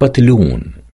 بطلون